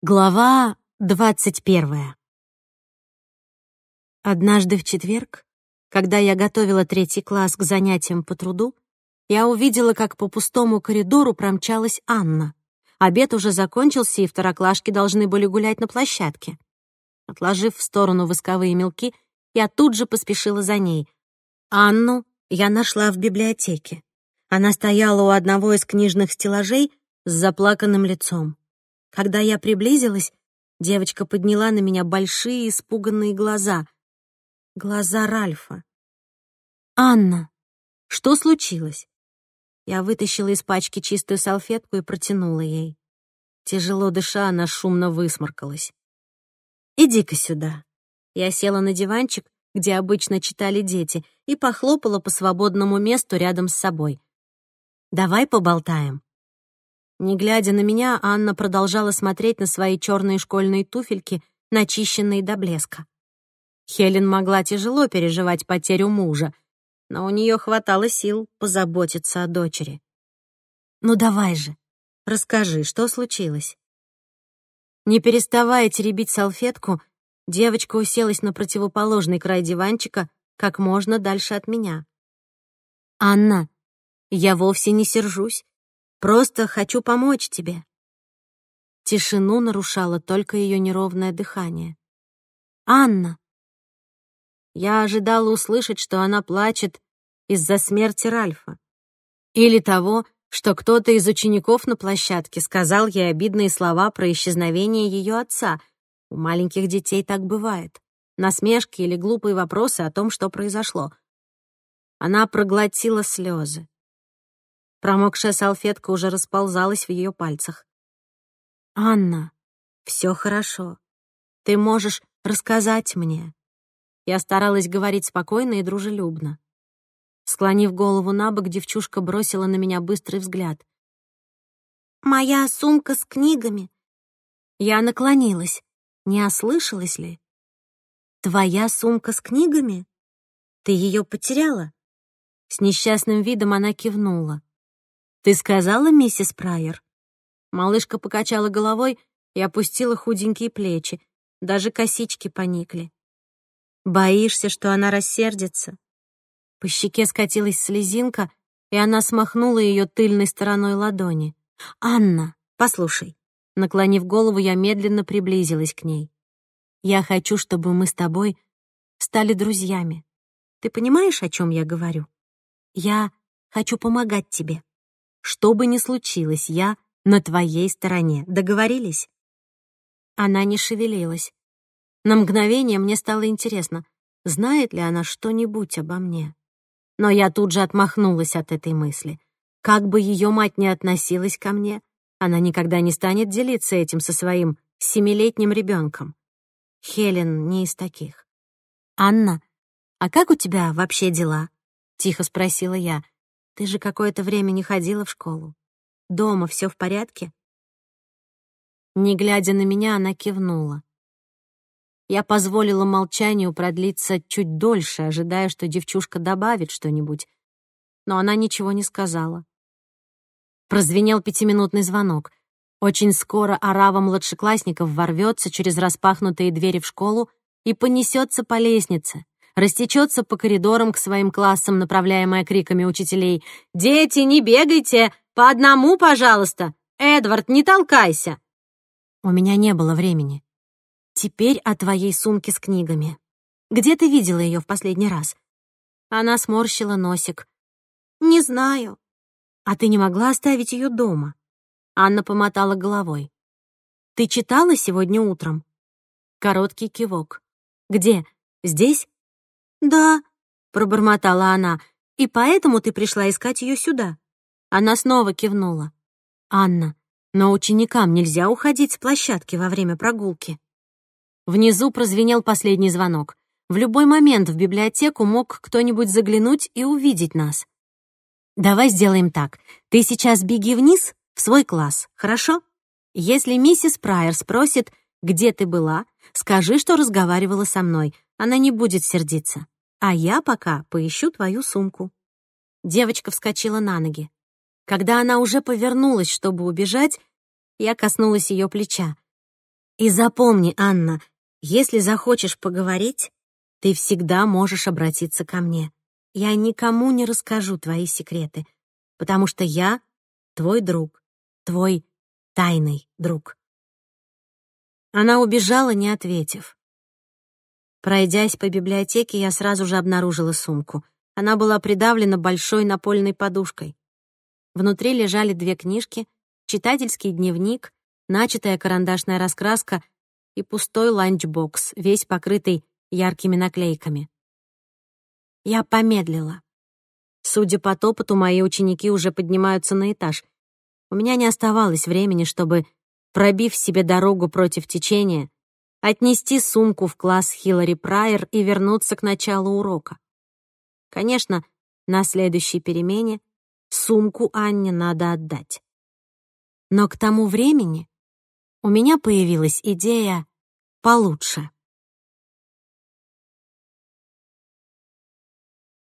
Глава двадцать первая. Однажды в четверг, когда я готовила третий класс к занятиям по труду, я увидела, как по пустому коридору промчалась Анна. Обед уже закончился, и второклашки должны были гулять на площадке. Отложив в сторону восковые мелки, я тут же поспешила за ней. Анну я нашла в библиотеке. Она стояла у одного из книжных стеллажей с заплаканным лицом. Когда я приблизилась, девочка подняла на меня большие испуганные глаза. Глаза Ральфа. «Анна, что случилось?» Я вытащила из пачки чистую салфетку и протянула ей. Тяжело дыша, она шумно высморкалась. «Иди-ка сюда». Я села на диванчик, где обычно читали дети, и похлопала по свободному месту рядом с собой. «Давай поболтаем». Не глядя на меня, Анна продолжала смотреть на свои черные школьные туфельки, начищенные до блеска. Хелен могла тяжело переживать потерю мужа, но у нее хватало сил позаботиться о дочери. «Ну давай же, расскажи, что случилось?» Не переставая теребить салфетку, девочка уселась на противоположный край диванчика как можно дальше от меня. «Анна, я вовсе не сержусь. Просто хочу помочь тебе». Тишину нарушало только ее неровное дыхание. «Анна!» Я ожидала услышать, что она плачет из-за смерти Ральфа. Или того, что кто-то из учеников на площадке сказал ей обидные слова про исчезновение ее отца. У маленьких детей так бывает. Насмешки или глупые вопросы о том, что произошло. Она проглотила слезы. Промокшая салфетка уже расползалась в ее пальцах. «Анна, все хорошо. Ты можешь рассказать мне». Я старалась говорить спокойно и дружелюбно. Склонив голову на бок, девчушка бросила на меня быстрый взгляд. «Моя сумка с книгами». Я наклонилась. Не ослышалась ли? «Твоя сумка с книгами? Ты ее потеряла?» С несчастным видом она кивнула. «Ты сказала, миссис Прайер?» Малышка покачала головой и опустила худенькие плечи. Даже косички поникли. «Боишься, что она рассердится?» По щеке скатилась слезинка, и она смахнула ее тыльной стороной ладони. «Анна, послушай». Наклонив голову, я медленно приблизилась к ней. «Я хочу, чтобы мы с тобой стали друзьями. Ты понимаешь, о чем я говорю? Я хочу помогать тебе. Что бы ни случилось, я на твоей стороне. Договорились?» Она не шевелилась. На мгновение мне стало интересно, знает ли она что-нибудь обо мне. Но я тут же отмахнулась от этой мысли. Как бы ее мать ни относилась ко мне, она никогда не станет делиться этим со своим семилетним ребенком. Хелен не из таких. «Анна, а как у тебя вообще дела?» — тихо спросила я. Ты же какое-то время не ходила в школу. Дома все в порядке?» Не глядя на меня, она кивнула. Я позволила молчанию продлиться чуть дольше, ожидая, что девчушка добавит что-нибудь, но она ничего не сказала. Прозвенел пятиминутный звонок. Очень скоро орава младшеклассников ворвется через распахнутые двери в школу и понесется по лестнице, растечется по коридорам к своим классам, направляемая криками учителей. «Дети, не бегайте! По одному, пожалуйста! Эдвард, не толкайся!» У меня не было времени. Теперь о твоей сумке с книгами. Где ты видела ее в последний раз? Она сморщила носик. Не знаю. А ты не могла оставить ее дома? Анна помотала головой. Ты читала сегодня утром? Короткий кивок. Где? Здесь? «Да», — пробормотала она, «и поэтому ты пришла искать ее сюда». Она снова кивнула. «Анна, но ученикам нельзя уходить с площадки во время прогулки». Внизу прозвенел последний звонок. В любой момент в библиотеку мог кто-нибудь заглянуть и увидеть нас. «Давай сделаем так. Ты сейчас беги вниз в свой класс, хорошо? Если миссис Прайер спросит, где ты была, скажи, что разговаривала со мной. Она не будет сердиться. А я пока поищу твою сумку». Девочка вскочила на ноги. Когда она уже повернулась, чтобы убежать, я коснулась ее плеча. И запомни, Анна, если захочешь поговорить, ты всегда можешь обратиться ко мне. Я никому не расскажу твои секреты, потому что я твой друг, твой тайный друг. Она убежала, не ответив. Пройдясь по библиотеке, я сразу же обнаружила сумку. Она была придавлена большой напольной подушкой. Внутри лежали две книжки, читательский дневник, начатая карандашная раскраска и пустой ланчбокс, весь покрытый яркими наклейками. Я помедлила. Судя по топоту, мои ученики уже поднимаются на этаж. У меня не оставалось времени, чтобы, пробив себе дорогу против течения, отнести сумку в класс Хиллари Прайер и вернуться к началу урока. Конечно, на следующей перемене сумку Анне надо отдать. Но к тому времени у меня появилась идея получше.